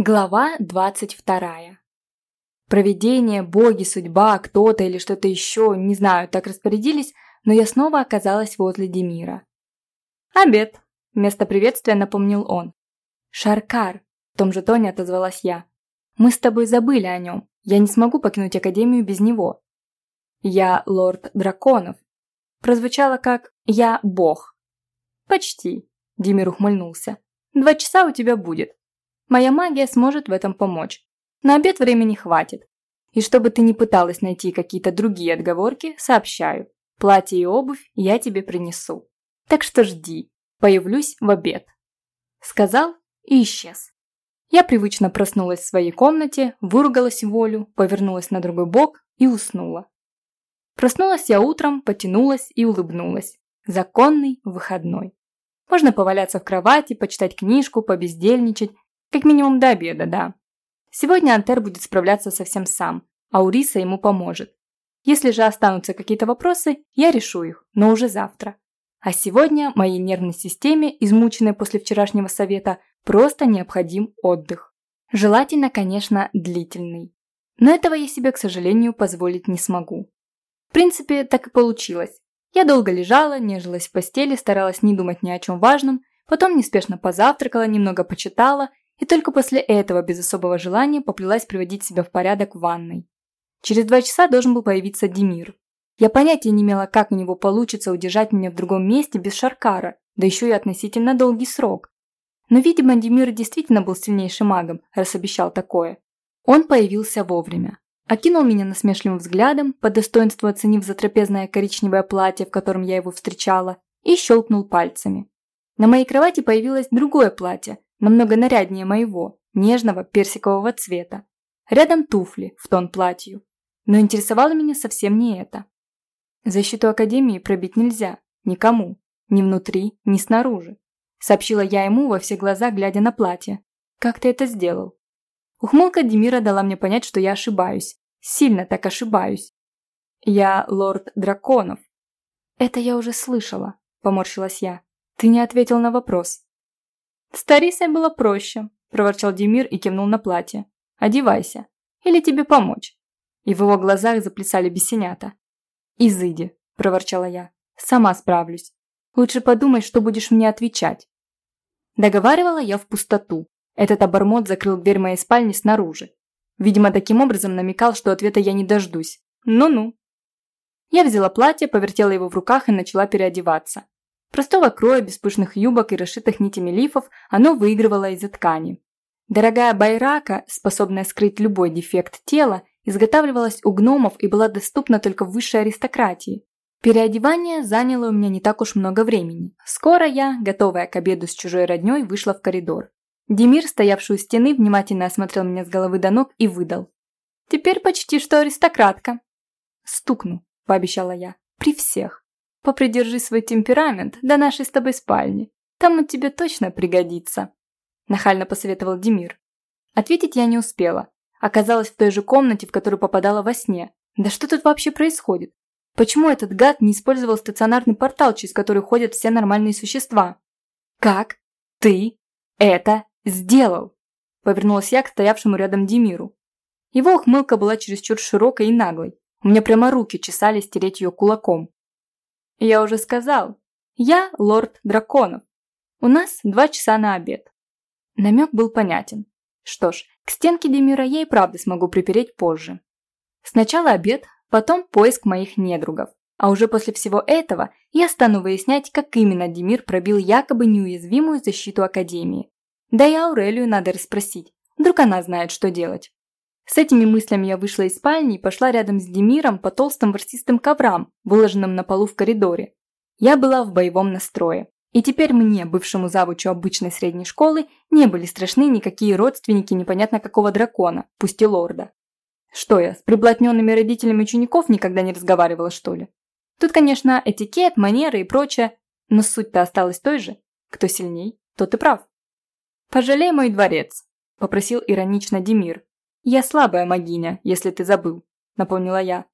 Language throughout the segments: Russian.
Глава двадцать вторая. Проведение, боги, судьба, кто-то или что-то еще, не знаю, так распорядились, но я снова оказалась возле Демира. «Обед», – вместо приветствия напомнил он. «Шаркар», – в том же тоне отозвалась я. «Мы с тобой забыли о нем. Я не смогу покинуть Академию без него». «Я лорд драконов». Прозвучало как «я бог». «Почти», – Демир ухмыльнулся. «Два часа у тебя будет. Моя магия сможет в этом помочь. На обед времени хватит. И чтобы ты не пыталась найти какие-то другие отговорки, сообщаю. Платье и обувь я тебе принесу. Так что жди. Появлюсь в обед. Сказал и исчез. Я привычно проснулась в своей комнате, выругалась волю, повернулась на другой бок и уснула. Проснулась я утром, потянулась и улыбнулась. Законный выходной. Можно поваляться в кровати, почитать книжку, побездельничать как минимум до обеда, да. Сегодня Антер будет справляться совсем сам, а Уриса ему поможет. Если же останутся какие-то вопросы, я решу их, но уже завтра. А сегодня моей нервной системе, измученной после вчерашнего совета, просто необходим отдых. Желательно, конечно, длительный. Но этого я себе, к сожалению, позволить не смогу. В принципе, так и получилось. Я долго лежала, нежилась в постели, старалась не думать ни о чем важном, потом неспешно позавтракала, немного почитала и только после этого без особого желания поплелась приводить себя в порядок в ванной. Через два часа должен был появиться Демир. Я понятия не имела, как у него получится удержать меня в другом месте без Шаркара, да еще и относительно долгий срок. Но, видимо, Демир действительно был сильнейшим магом, раз обещал такое. Он появился вовремя. Окинул меня насмешливым взглядом, по достоинству оценив затрапезное коричневое платье, в котором я его встречала, и щелкнул пальцами. На моей кровати появилось другое платье, намного наряднее моего, нежного персикового цвета. Рядом туфли в тон платью. Но интересовало меня совсем не это. Защиту Академии пробить нельзя. Никому. Ни внутри, ни снаружи. Сообщила я ему во все глаза, глядя на платье. Как ты это сделал? Ухмылка Демира дала мне понять, что я ошибаюсь. Сильно так ошибаюсь. Я лорд драконов. Это я уже слышала, поморщилась я. Ты не ответил на вопрос. «С Тарисой было проще», – проворчал Демир и кивнул на платье. «Одевайся. Или тебе помочь?» И в его глазах заплясали бесенята. «Изыди», – проворчала я. «Сама справлюсь. Лучше подумай, что будешь мне отвечать». Договаривала я в пустоту. Этот обормот закрыл дверь моей спальни снаружи. Видимо, таким образом намекал, что ответа я не дождусь. Ну-ну. Я взяла платье, повертела его в руках и начала переодеваться. Простого кроя, без пышных юбок и расшитых нитями лифов, оно выигрывало из-за ткани. Дорогая байрака, способная скрыть любой дефект тела, изготавливалась у гномов и была доступна только высшей аристократии. Переодевание заняло у меня не так уж много времени. Скоро я, готовая к обеду с чужой роднёй, вышла в коридор. Демир, стоявший у стены, внимательно осмотрел меня с головы до ног и выдал. «Теперь почти что аристократка». «Стукну», – пообещала я, – «при всех». Попридержи свой темперамент до нашей с тобой спальни. Там он тебе точно пригодится», – нахально посоветовал Демир. Ответить я не успела. Оказалась в той же комнате, в которую попадала во сне. Да что тут вообще происходит? Почему этот гад не использовал стационарный портал, через который ходят все нормальные существа? «Как ты это сделал?» Повернулась я к стоявшему рядом Демиру. Его ухмылка была чересчур широкой и наглой. У меня прямо руки чесались стереть ее кулаком. Я уже сказал. Я лорд драконов. У нас два часа на обед. Намек был понятен. Что ж, к стенке Демира я и правда смогу припереть позже. Сначала обед, потом поиск моих недругов. А уже после всего этого я стану выяснять, как именно Демир пробил якобы неуязвимую защиту Академии. Да и Аурелию надо расспросить, вдруг она знает, что делать. С этими мыслями я вышла из спальни и пошла рядом с Демиром по толстым ворсистым коврам, выложенным на полу в коридоре. Я была в боевом настрое. И теперь мне, бывшему завучу обычной средней школы, не были страшны никакие родственники непонятно какого дракона, пусть и лорда. Что я, с приблотненными родителями учеников никогда не разговаривала, что ли? Тут, конечно, этикет, манеры и прочее, но суть-то осталась той же. Кто сильней, тот и прав. «Пожалей мой дворец», – попросил иронично Демир, «Я слабая магиня, если ты забыл», – напомнила я.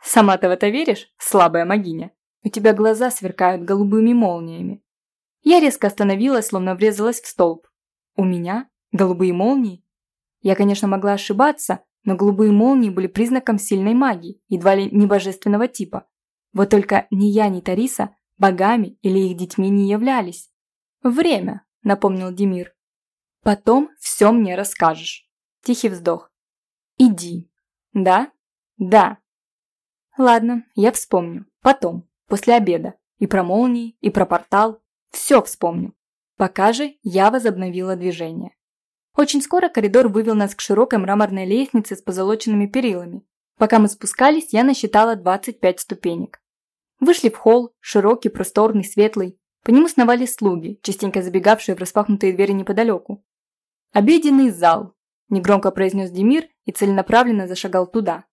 «Сама ты в это веришь, слабая магиня? У тебя глаза сверкают голубыми молниями». Я резко остановилась, словно врезалась в столб. «У меня? Голубые молнии? Я, конечно, могла ошибаться, но голубые молнии были признаком сильной магии, едва ли не божественного типа. Вот только ни я, ни Тариса богами или их детьми не являлись. «Время», — напомнил Демир. «Потом все мне расскажешь». Тихий вздох. «Иди». «Да?» «Да». «Ладно, я вспомню. Потом, после обеда. И про молнии, и про портал. Все вспомню. Пока же я возобновила движение. Очень скоро коридор вывел нас к широкой мраморной лестнице с позолоченными перилами. Пока мы спускались, я насчитала 25 ступенек. Вышли в холл, широкий, просторный, светлый. По нему сновали слуги, частенько забегавшие в распахнутые двери неподалеку. «Обеденный зал», – негромко произнес Демир и целенаправленно зашагал туда.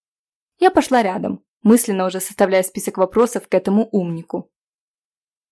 Я пошла рядом, мысленно уже составляя список вопросов к этому умнику.